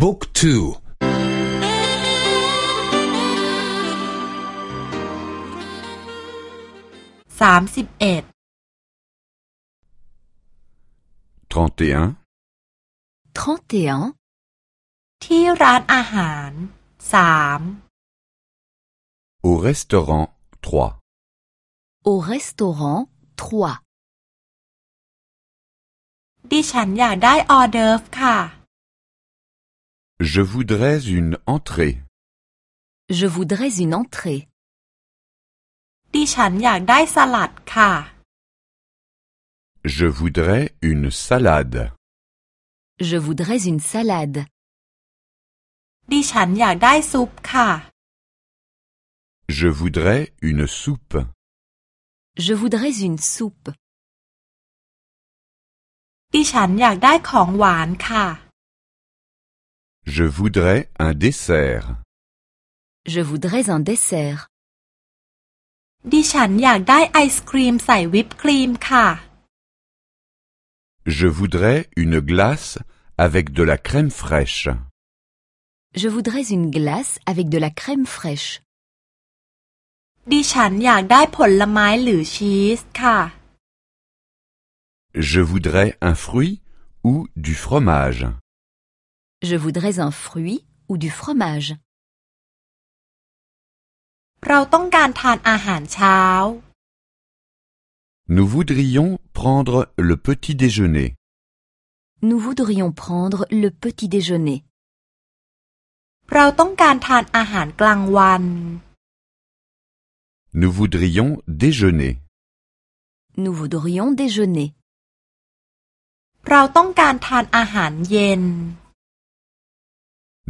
บุ๊กทูสามสิบเอ็ด 31, 31. ที่ร้านอาหารสาม au restaurant 3. Au restaurant 3. ดิฉันอยากได้ออเดิร์ฟค่ะ Je voudrais une entrée. Je voudrais une entrée. ดิฉันอยากได้สลัดค่ะ Je voudrais une salade. Je voudrais une salade. ดิฉันอยากได้ซุปค่ะ Je voudrais une soupe. Je voudrais une soupe. ดิฉันอยากได้ของหวานค่ะ Je voudrais un dessert. Je voudrais un dessert. ดิฉันอยากได้ไอศครีมใส่วิปครีมค่ะ Je voudrais une glace avec de la crème fraîche. Je voudrais une glace avec de la crème fraîche. ดิฉันอยากได้ผลไม้หรือชีสค่ะ Je voudrais un fruit ou du fromage. Je voudrais un fruit ou du fromage. Nous voudrions prendre le petit déjeuner. Nous voudrions prendre le petit déjeuner. Nous voudrions déjeuner. Nous voudrions déjeuner.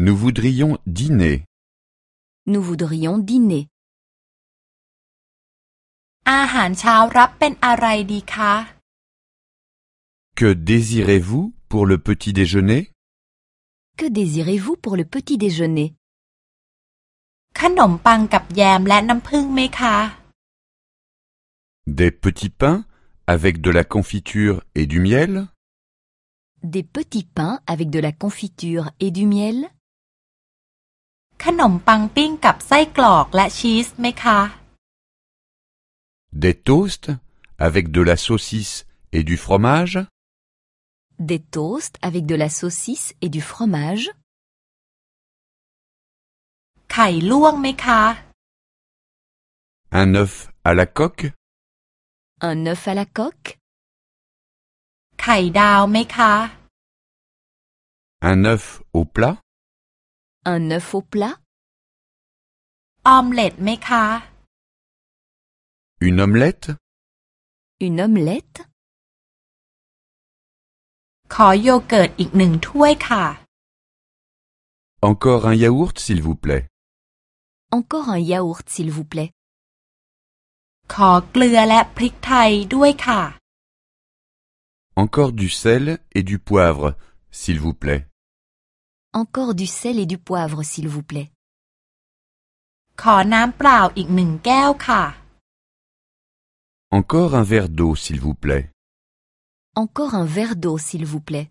Nous voudrions dîner. Nous voudrions dîner. Que désirez-vous pour le petit déjeuner? Que désirez-vous pour le petit déjeuner? Des petits pains avec de la confiture et du miel? Des petits pains avec de la confiture et du miel? ขนมปังปิ้งกับไส้กรอกและชีสไหมคะ Des toasts avec de la saucisse et du fromage Des toasts avec de la saucisse et du fromage ไข่ลวกไหมคะ Un œuf à la coque Un œuf à la coque ไข่ดาวไหมคะ Un œuf au plat Un œuf au plat ออมเล็ตไหมคะ Une omelette Une omelette ขอโยเกิร์ตอีกหนึ่งถ้วยค่ะ Encore un yaourt s'il vous plaît Encore un yaourt s'il vous plaît ขอเกลือและพริกไทยด้วยค่ะ Encore du sel et du poivre s'il vous plaît Encore du sel et du poivre s'il vous plaît ขอน้ำเปล่าอีกหนึ่งแก้วค่ะ Encore un verre d'eau s'il vous plaît Encore un verre d'eau s'il vous plaît